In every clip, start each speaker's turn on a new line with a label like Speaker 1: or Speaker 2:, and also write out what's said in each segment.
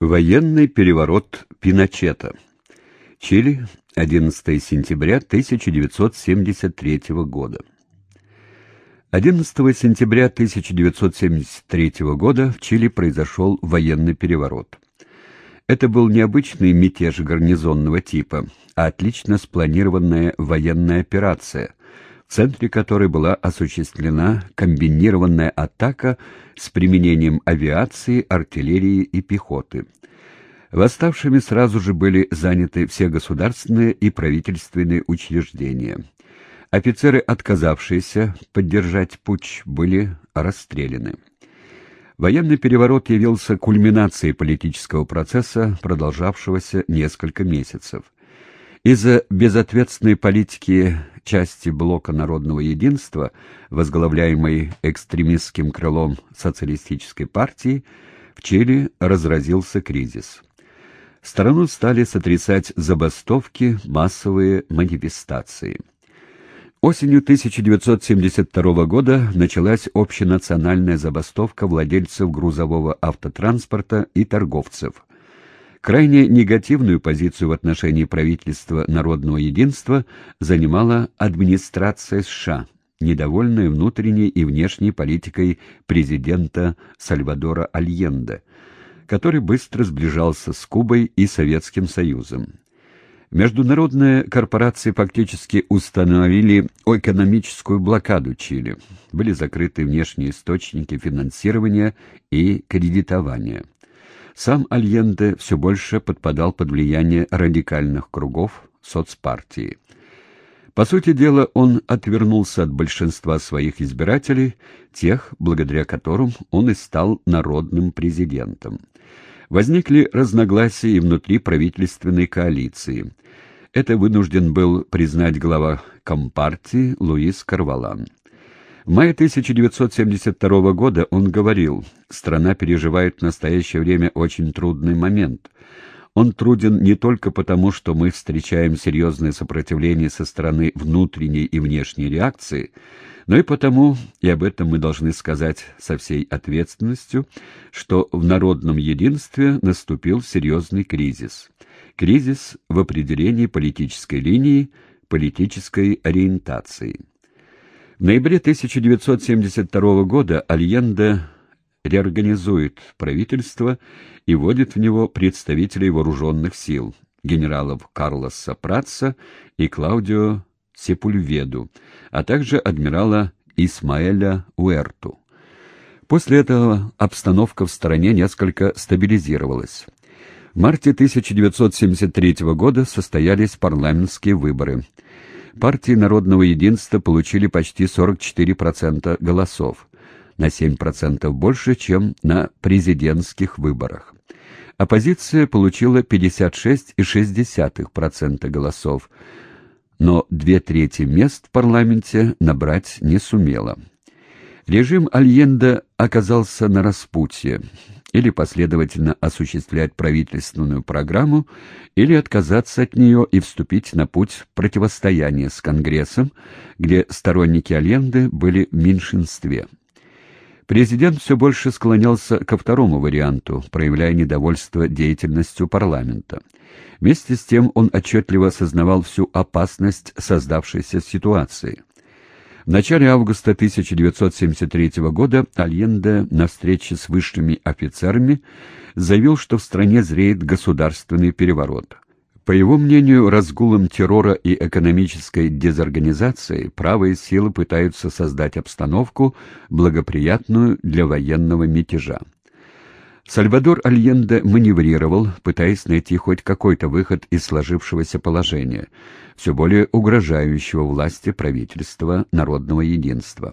Speaker 1: Военный переворот Пиночета. Чили, 11 сентября 1973 года. 11 сентября 1973 года в Чили произошел военный переворот. Это был необычный мятеж гарнизонного типа, а отлично спланированная военная операция, в центре которой была осуществлена комбинированная атака с применением авиации, артиллерии и пехоты. Восставшими сразу же были заняты все государственные и правительственные учреждения. Офицеры, отказавшиеся поддержать путч, были расстреляны. Военный переворот явился кульминацией политического процесса, продолжавшегося несколько месяцев. Из-за безответственной политики части блока народного единства, возглавляемой экстремистским крылом социалистической партии, в Чили разразился кризис. Страну стали сотрясать забастовки, массовые манифестации. Осенью 1972 года началась общенациональная забастовка владельцев грузового автотранспорта и торговцев. Крайне негативную позицию в отношении правительства народного единства занимала администрация США, недовольная внутренней и внешней политикой президента Сальвадора Альенде, который быстро сближался с Кубой и Советским Союзом. Международные корпорации фактически установили экономическую блокаду Чили. Были закрыты внешние источники финансирования и кредитования. Сам Альенде все больше подпадал под влияние радикальных кругов соцпартии. По сути дела, он отвернулся от большинства своих избирателей, тех, благодаря которым он и стал народным президентом. Возникли разногласия и внутри правительственной коалиции. Это вынужден был признать глава Компартии Луис Карвалан. В мае 1972 года он говорил, «Страна переживает в настоящее время очень трудный момент. Он труден не только потому, что мы встречаем серьезное сопротивление со стороны внутренней и внешней реакции, но и потому, и об этом мы должны сказать со всей ответственностью, что в народном единстве наступил серьезный кризис. Кризис в определении политической линии, политической ориентации. В ноябре 1972 года Альенде реорганизует правительство и вводит в него представителей вооруженных сил, генералов Карлоса Пратца и Клаудио Сепульведу, а также адмирала Исмаэля Уэрту. После этого обстановка в стране несколько стабилизировалась. В марте 1973 года состоялись парламентские выборы – партии народного единства получили почти 44% голосов, на 7% больше, чем на президентских выборах. Оппозиция получила 56,6% голосов, но две трети мест в парламенте набрать не сумела. Режим Альенда оказался на распутье или последовательно осуществлять правительственную программу, или отказаться от нее и вступить на путь противостояния с Конгрессом, где сторонники Аленды были в меньшинстве. Президент все больше склонялся ко второму варианту, проявляя недовольство деятельностью парламента. Вместе с тем он отчетливо осознавал всю опасность создавшейся ситуации. В начале августа 1973 года Альенде на встрече с высшими офицерами заявил, что в стране зреет государственный переворот. По его мнению, разгулом террора и экономической дезорганизации правые силы пытаются создать обстановку, благоприятную для военного мятежа. Сальвадор Альенде маневрировал, пытаясь найти хоть какой-то выход из сложившегося положения, все более угрожающего власти правительства народного единства.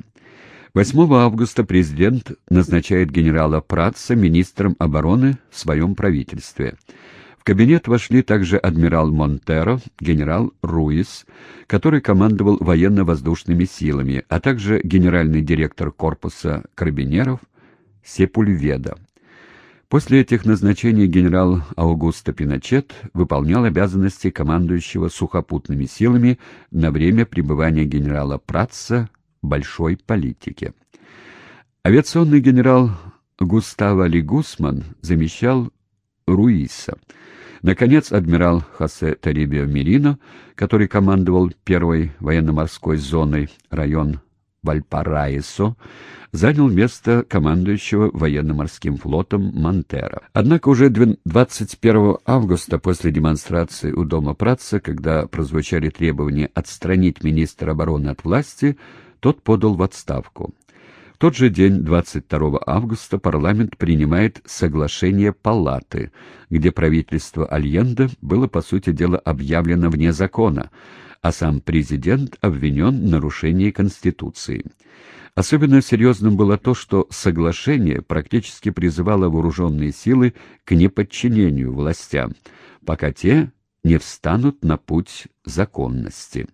Speaker 1: 8 августа президент назначает генерала Пратца министром обороны в своем правительстве. В кабинет вошли также адмирал Монтеро, генерал Руис, который командовал военно-воздушными силами, а также генеральный директор корпуса карабинеров Сепульведа. После этих назначений генерал Аугусто Пиночет выполнял обязанности командующего сухопутными силами на время пребывания генерала Пратца в большой политике. Авиационный генерал Густаво Ли Гусман замещал Руиса. Наконец, адмирал Хосе Тарибио Мерино, который командовал первой военно-морской зоной, район Вальпараисо, занял место командующего военно-морским флотом Монтера. Однако уже 21 августа после демонстрации у Дома Праца, когда прозвучали требования отстранить министра обороны от власти, тот подал в отставку. Тот же день, 22 августа, парламент принимает соглашение Палаты, где правительство Альенде было, по сути дела, объявлено вне закона, а сам президент обвинен в нарушении Конституции. Особенно серьезным было то, что соглашение практически призывало вооруженные силы к неподчинению властям, пока те не встанут на путь законности.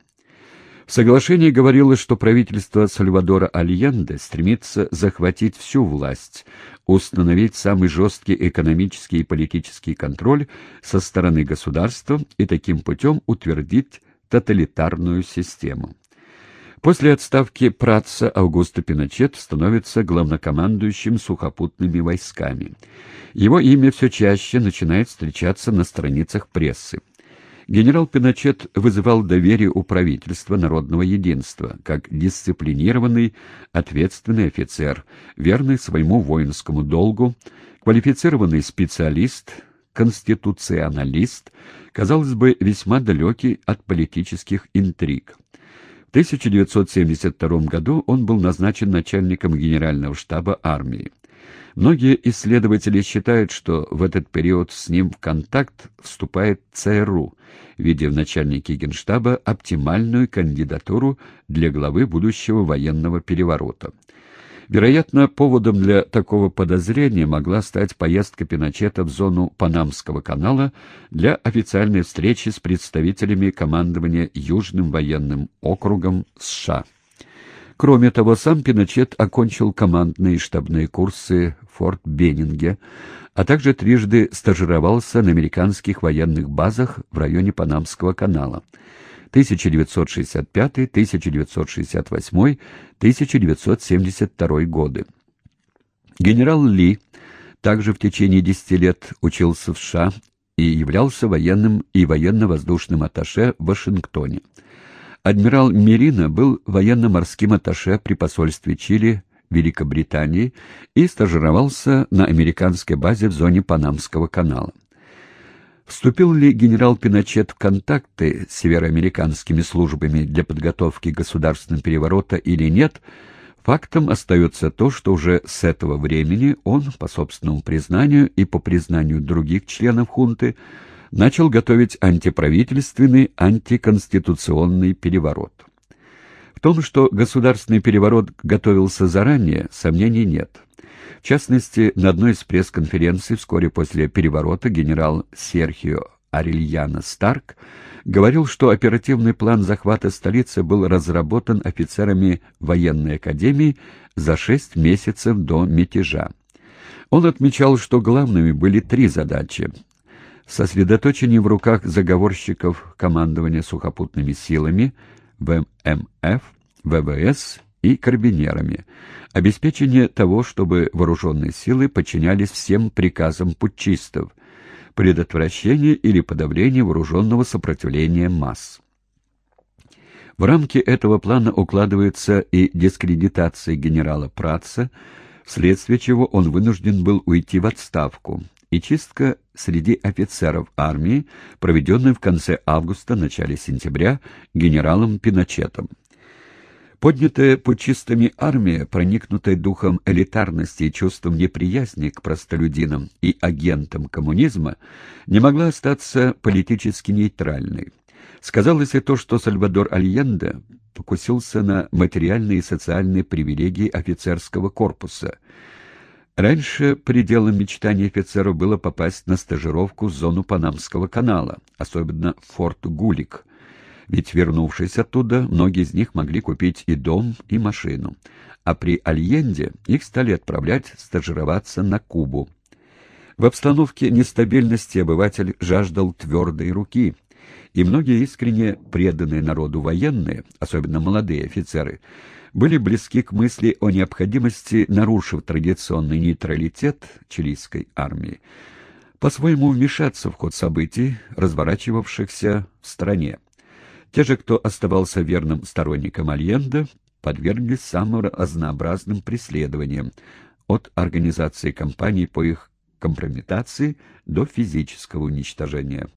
Speaker 1: В соглашении говорилось, что правительство Сальвадора Альенде стремится захватить всю власть, установить самый жесткий экономический и политический контроль со стороны государства и таким путем утвердить тоталитарную систему. После отставки праца Аугуста Пиночет становится главнокомандующим сухопутными войсками. Его имя все чаще начинает встречаться на страницах прессы. Генерал Пиночет вызывал доверие у правительства народного единства, как дисциплинированный, ответственный офицер, верный своему воинскому долгу, квалифицированный специалист, конституционалист, казалось бы, весьма далекий от политических интриг. В 1972 году он был назначен начальником Генерального штаба армии. Многие исследователи считают, что в этот период с ним в контакт вступает ЦРУ, видя в начальнике Генштаба оптимальную кандидатуру для главы будущего военного переворота. Вероятно, поводом для такого подозрения могла стать поездка Пиночета в зону Панамского канала для официальной встречи с представителями командования Южным военным округом США. Кроме того, сам Пиночет окончил командные и штабные курсы в Форт Беннинге, а также трижды стажировался на американских военных базах в районе Панамского канала 1965, 1968, 1972 годы. Генерал Ли также в течение десяти лет учился в США и являлся военным и военно-воздушным атташе в Вашингтоне. Адмирал Мерина был военно-морским атташе при посольстве Чили в Великобритании и стажировался на американской базе в зоне Панамского канала. Вступил ли генерал Пиночет в контакты с североамериканскими службами для подготовки государственного переворота или нет, фактом остается то, что уже с этого времени он, по собственному признанию и по признанию других членов хунты, начал готовить антиправительственный, антиконституционный переворот. В том, что государственный переворот готовился заранее, сомнений нет. В частности, на одной из пресс-конференций вскоре после переворота генерал Серхио Арильяна Старк говорил, что оперативный план захвата столицы был разработан офицерами военной академии за шесть месяцев до мятежа. Он отмечал, что главными были три задачи сосредоточение в руках заговорщиков командования сухопутными силами, ВМФ, ВВС и карбинерами, обеспечение того, чтобы вооруженные силы подчинялись всем приказам путчистов, предотвращение или подавление вооруженного сопротивления масс. В рамки этого плана укладывается и дискредитация генерала Праца, вследствие чего он вынужден был уйти в отставку, и чистка среди офицеров армии, проведенная в конце августа-начале сентября генералом Пиночетом. Поднятая путчистами армия, проникнутая духом элитарности и чувством неприязни к простолюдинам и агентам коммунизма, не могла остаться политически нейтральной. Сказалось и то, что Сальвадор Альенде покусился на материальные и социальные привилегии офицерского корпуса – Раньше пределом мечтаний офицеров было попасть на стажировку в зону Панамского канала, особенно в форт Гулик. Ведь, вернувшись оттуда, многие из них могли купить и дом, и машину. А при Альенде их стали отправлять стажироваться на Кубу. В обстановке нестабильности обыватель жаждал твердой руки, и многие искренне преданные народу военные, особенно молодые офицеры, были близки к мысли о необходимости, нарушив традиционный нейтралитет чилийской армии, по-своему вмешаться в ход событий, разворачивавшихся в стране. Те же, кто оставался верным сторонником Альенда, подверглись самым разнообразным преследованиям, от организации кампаний по их компрометации до физического уничтожения.